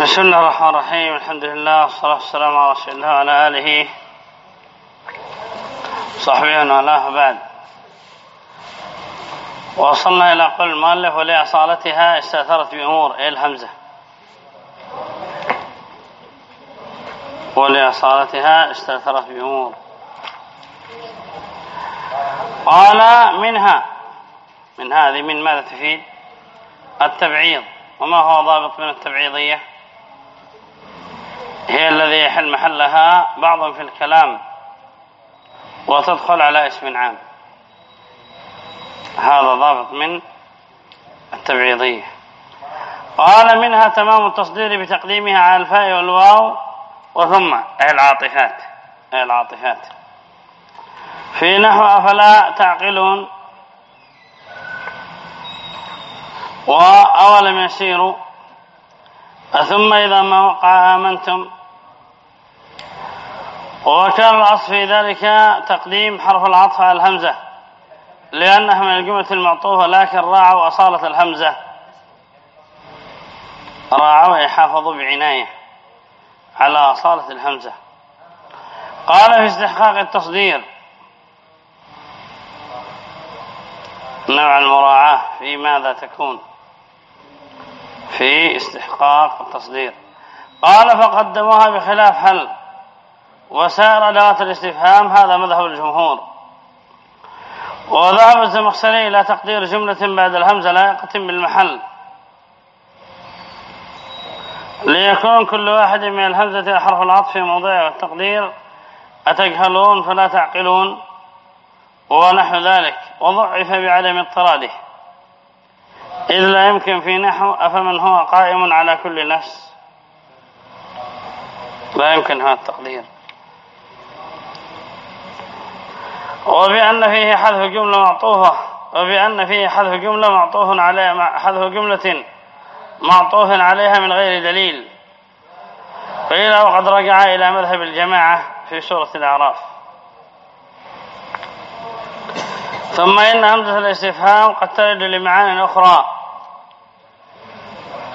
بسم الله الرحمن الرحيم. الحمد لله والصلاة والسلام على رسول الله وعلى آله صحبه وعلاه بعد وصلنا إلى قول المؤلف ولأصالتها استأثرت بأمور. إيه الهمزة؟ ولأصالتها استأثرت بأمور. قال منها. من هذه من ماذا تفيد؟ التبعيض. وما هو ضابط من التبعيضية؟ هي الذي يحل محلها بعض في الكلام وتدخل على اسم عام. هذا ضابط من التبعيضية. قال منها تمام التصدير بتقديمها على الفاء والواو وثم أي العاطفات. أي العاطفات. في نحو أفلا تعقلون. وأولم يسيروا ثم إذا ما وقع آمنتم. وكان الأصل في ذلك تقديم حرف العطف على الهمزة لأنها من الجملة المعطوفة لكن راعوا أصالة الهمزة. راعوا يحافظوا بعناية على أصالة الهمزة. قال في استحقاق التصدير نوع المراعاة في ماذا تكون؟ في استحقاق التصدير قال فقدموها بخلاف هل وسائر أدوات الاستفهام هذا مذهب الجمهور. وذهب الزمخشري إلى تقدير جملة بعد الهمزة لائقة بالمحل. ليكون كل واحد من الهمزة حرف العطف في موضعه والتقدير أتجهلون فلا تعقلون. ونحو ذلك. وضعف بعدم اضطراده. إذ لا يمكن في نحو أفمن هو قائم على كل نفس. لا يمكن هذا التقدير. وبأن فيه حذف جملة معطوفة وبأن فيه حذف جملة معطوف عليها حذف جملة معطوف عليها من غير دليل. قيل وقد رجع إلى مذهب الجماعة في سورة الأعراف. ثم إن همزة الاستفهام قد ترد لمعان أخرى.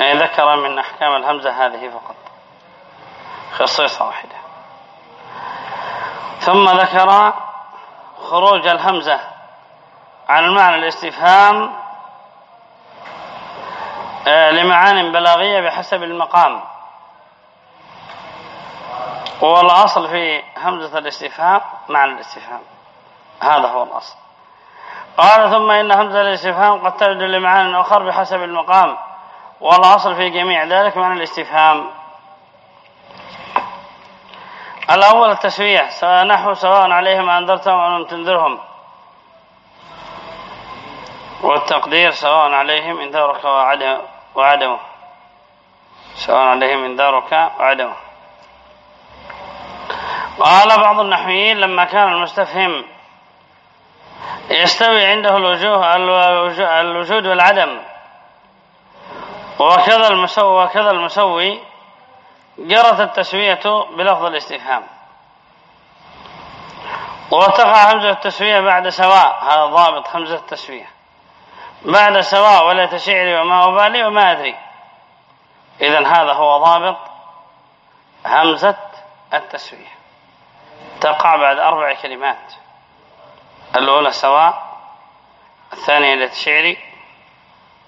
يعني ذكر من أحكام الهمزة هذه فقط. خصيصة واحدة. ثم ذكر خروج الهمزة عن المعنى الاستفهام آه، لمعان بلاغية بحسب المقام. والأصل في همزة الاستفهام معنى الاستفهام. هذا هو الأصل. قال ثم إن همزة الاستفهام قد ترد لمعان أخر بحسب المقام. والأصل في جميع ذلك معنى الاستفهام. الأول التسوية نحو سواء عليهم أنذرتهم أو لم تنذرهم. والتقدير سواء عليهم انذارك وعدمه. سواء عليهم انذارك وعدمه. قال بعض النحويين لما كان المستفهم يستوي عنده الوجوه الوجود والعدم. وكذا المسوي وكذا المسوي جرت التسوية بلفظ الاستفهام. وتقع همزة التسوية بعد سواء هذا ضابط همزة التسوية. بعد سواء ولا تشعري وما أبالي وما أدري. إذا هذا هو ضابط همزة التسوية. تقع بعد أربع كلمات. الأولى سواء الثانية لا تشعري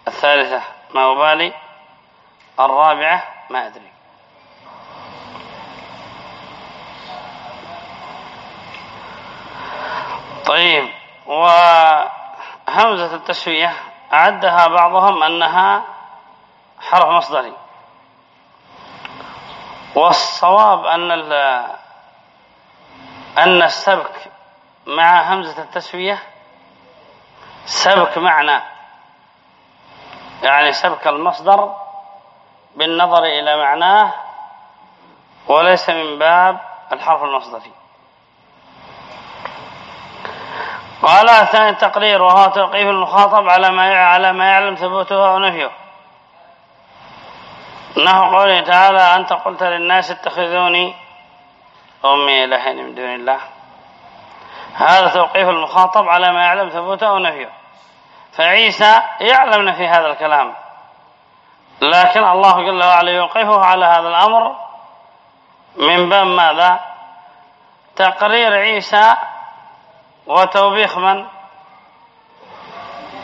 الثالثة ما أبالي. الرابعة ما أدري. طيب وهمزة التسوية أعدها بعضهم أنها حرف مصدري. والصواب أن أن السبك مع همزة التسوية سبك معنى. يعني سبك المصدر بالنظر إلى معناه وليس من باب الحرف المصدري. قال ثاني التقرير وهو توقيف المخاطب على ما على ما يعلم ثبوته أو نفيه. نحو قوله تعالى أنت قلت للناس اتخذوني أمي إلهين من دون الله. هذا توقيف المخاطب على ما يعلم ثبوته أو نفيه. فعيسى يعلم في هذا الكلام. لكن الله جل وعلا يوقفه على هذا الأمر من باب ماذا؟ تقرير عيسى وتوبيخ من؟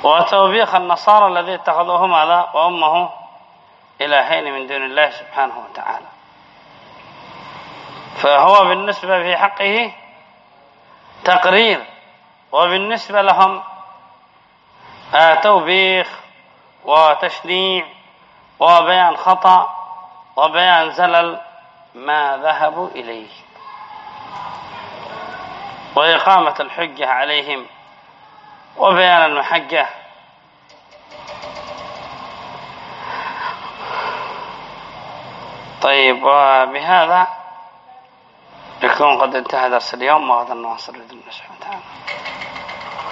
وتوبيخ النصارى الذي اتخذوه ماذا؟ وأمه إلهين من دون الله سبحانه وتعالى. فهو بالنسبة في حقه تقرير وبالنسبة لهم آه، توبيخ وتشنيع. وبيان خطأ وبيان زلل ما ذهبوا إليه. وإقامة الحجة عليهم وبيان المحجة. طيب وبهذا يكون قد انتهى درس اليوم. وغدا نواصل بإذن الله سبحانه وتعالى